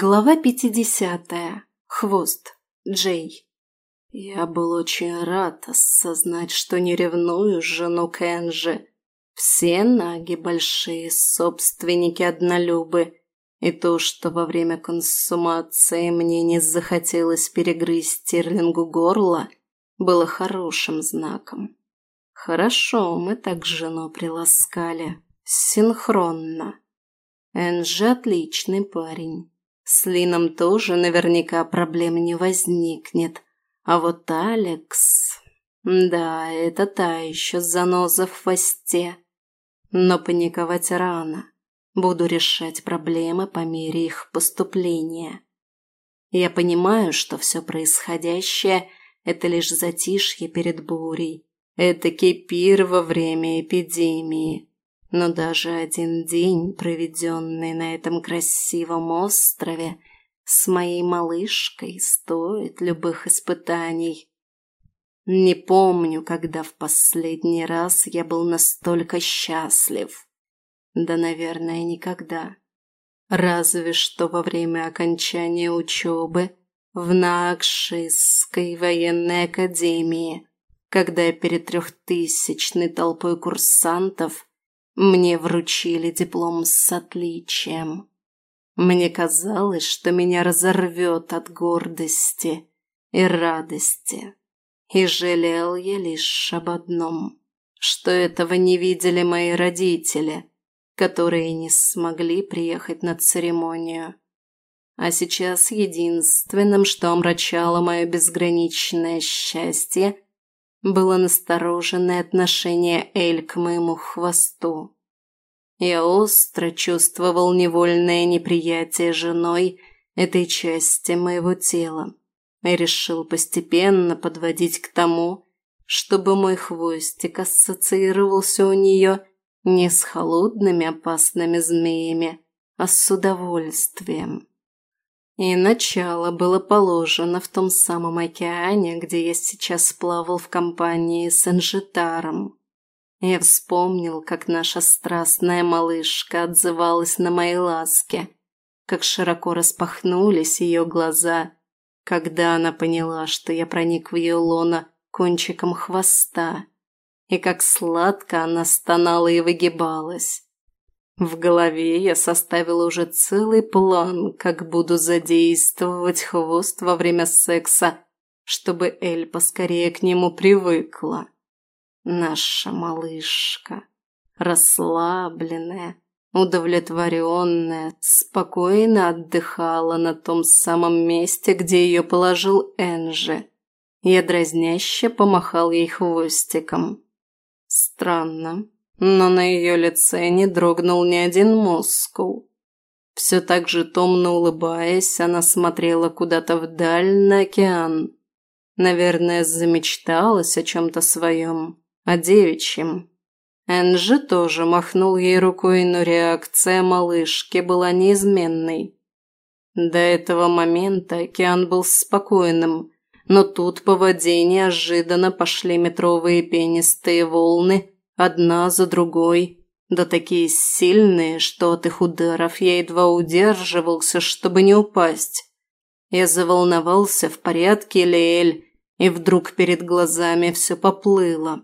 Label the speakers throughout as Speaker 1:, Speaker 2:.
Speaker 1: Глава 50. Хвост. Джей.
Speaker 2: Я был очень рад осознать, что не ревную жену Кенжи. Все наги большие собственники однолюбы. И то, что во время консумации мне не захотелось перегрызть стерлингу горло, было хорошим знаком. Хорошо, мы так жену приласкали. Синхронно. Энжи отличный парень с Лином тоже наверняка проблем не возникнет. А вот Алекс... Да, это та еще заноза в хвосте. Но паниковать рано. Буду решать проблемы по мере их поступления. Я понимаю, что все происходящее – это лишь затишье перед бурей. Это кипир во время эпидемии. Но даже один день, проведенный на этом красивом острове, с моей малышкой стоит любых испытаний. Не помню, когда в последний раз я был настолько счастлив. Да, наверное, никогда. Разве что во время окончания учебы в Накшистской военной академии, когда перед трехтысячной толпой курсантов Мне вручили диплом с отличием. Мне казалось, что меня разорвет от гордости и радости. И жалел я лишь об одном, что этого не видели мои родители, которые не смогли приехать на церемонию. А сейчас единственным, что омрачало мое безграничное счастье, было настороженное отношение Эль к моему хвосту. Я остро чувствовал невольное неприятие женой этой части моего тела и решил постепенно подводить к тому, чтобы мой хвостик ассоциировался у нее не с холодными опасными змеями, а с удовольствием. И начало было положено в том самом океане, где я сейчас плавал в компании с Анжитаром. Я вспомнил, как наша страстная малышка отзывалась на мои ласки, как В голове я составила уже целый план, как буду задействовать хвост во время секса, чтобы Эль поскорее к нему привыкла. Наша малышка, расслабленная, удовлетворенная, спокойно отдыхала на том самом месте, где ее положил Энжи. Я дразняще помахал ей хвостиком. Странно, но на ее лице не дрогнул ни один мускул. Все так же томно улыбаясь, она смотрела куда-то вдаль на океан. Наверное, замечталась о чем-то своем, о девичьем. Энджи тоже махнул ей рукой, но реакция малышки была неизменной. До этого момента океан был спокойным, но тут по воде неожиданно пошли метровые пенистые волны – Одна за другой. Да такие сильные, что от их ударов я едва удерживался, чтобы не упасть. Я заволновался, в порядке ли Эль, и вдруг перед глазами все поплыло.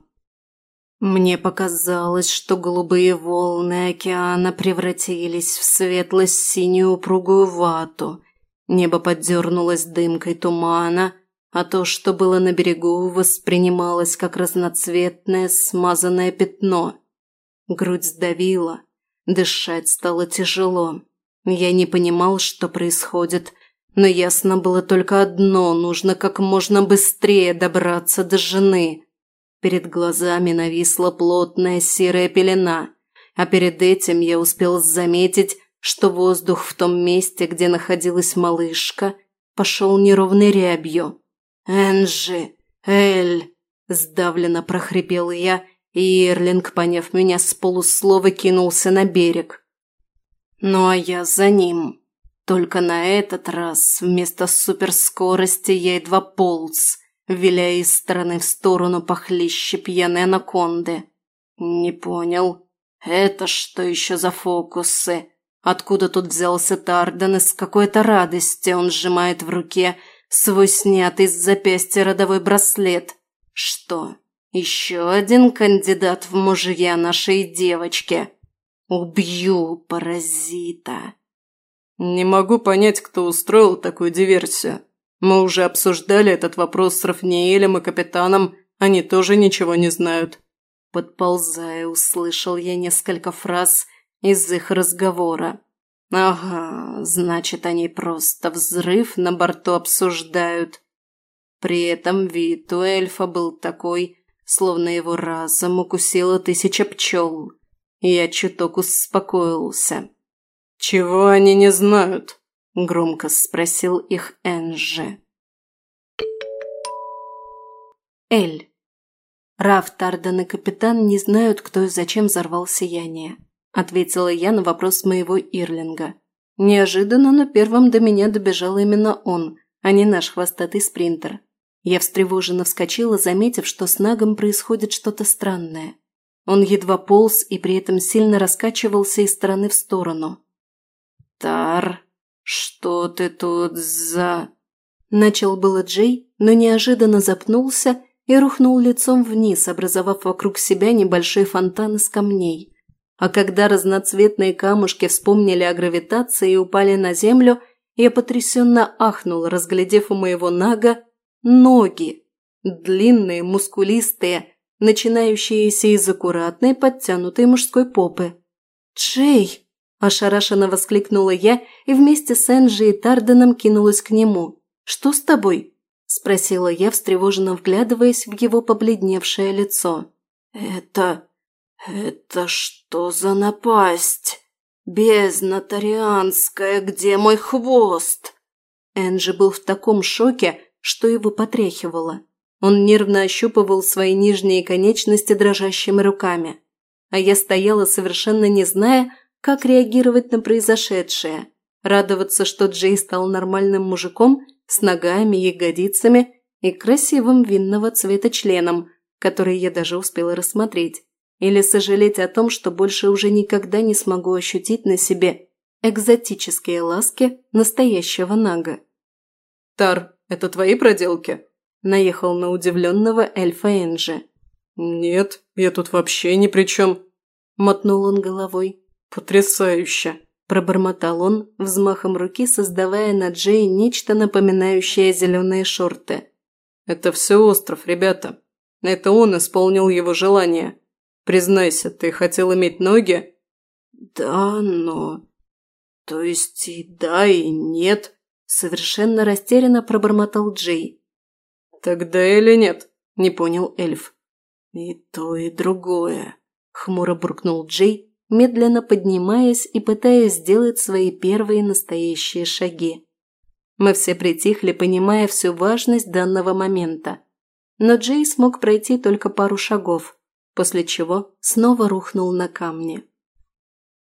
Speaker 2: Мне показалось, что голубые волны океана превратились в светло-синюю упругую вату. Небо подернулось дымкой тумана, а то, что было на берегу, воспринималось как разноцветное смазанное пятно. Грудь сдавила, дышать стало тяжело. Я не понимал, что происходит, но ясно было только одно – нужно как можно быстрее добраться до жены. Перед глазами нависла плотная серая пелена, а перед этим я успел заметить, что воздух в том месте, где находилась малышка, пошел неровной рябью. «Энджи! Эль!» – сдавленно прохрипел я, и Эрлинг, поняв меня, с полуслова кинулся на берег. Ну а я за ним. Только на этот раз вместо суперскорости я едва полз, виляя из стороны в сторону похлеще пьяной анаконды. Не понял. Это что еще за фокусы? Откуда тут взялся Тарден и с какой-то радости он сжимает в руке – свой снятый с запястья родовой браслет. Что? Еще один кандидат в мужья нашей девочки. Убью паразита. Не могу понять, кто устроил такую диверсию. Мы уже обсуждали этот вопрос с Рафниелем и капитаном, они тоже ничего не знают. Подползая, услышал я несколько фраз из их разговора. Ага, значит, они просто взрыв на борту обсуждают. При этом вид у эльфа был такой, словно его разом укусила тысяча пчел. Я чуток успокоился. «Чего они не знают?» – громко спросил их
Speaker 1: ответила я на вопрос моего Ирлинга. Неожиданно, но первым до меня добежал именно он, а не наш хвостатый спринтер. Я встревоженно вскочила, заметив, что с Нагом происходит что-то странное. Он едва полз и при этом сильно раскачивался из стороны в сторону.
Speaker 2: «Тар, что ты тут за...»
Speaker 1: Начал было Джей, но неожиданно запнулся и рухнул лицом вниз, образовав вокруг себя небольшой фонтан из камней. А когда разноцветные камушки вспомнили о гравитации и упали на землю, я потрясенно ахнул, разглядев у моего нага ноги. Длинные, мускулистые, начинающиеся из аккуратной, подтянутой мужской попы. «Джей!» – ошарашенно воскликнула я и вместе с Энджи и Тарденом кинулась к нему. «Что с тобой?» – спросила я, встревоженно вглядываясь в его побледневшее лицо.
Speaker 2: «Это...» Это что за напасть? Безнотарианская, где мой хвост?
Speaker 1: Энджи был в таком шоке, что его потряхивало. Он нервно ощупывал свои нижние конечности дрожащими руками. А я стояла, совершенно не зная, как реагировать на произошедшее. Радоваться, что Джей стал нормальным мужиком с ногами, ягодицами и красивым винного цвета членом, который я даже успела рассмотреть. Или сожалеть о том, что больше уже никогда не смогу ощутить на себе экзотические ласки настоящего Нага.
Speaker 2: «Тар, это твои проделки?»
Speaker 1: – наехал на удивленного эльфа Энджи.
Speaker 2: «Нет, я тут вообще ни при чем», – мотнул он головой. «Потрясающе!»
Speaker 1: – пробормотал он, взмахом руки создавая на Джей нечто напоминающее зеленые шорты.
Speaker 2: «Это все остров, ребята. Это он исполнил его желание. Признайся, ты хотел иметь ноги?»
Speaker 1: «Да, но...» «То есть и да, и нет?» Совершенно растерянно пробормотал Джей.
Speaker 2: «Тогда или нет?» – не понял эльф.
Speaker 1: «И то, и другое», – хмуро буркнул Джей, медленно поднимаясь и пытаясь сделать свои первые настоящие шаги. Мы все притихли, понимая всю важность данного момента. Но Джей смог пройти только пару шагов – после чего снова рухнул на камни.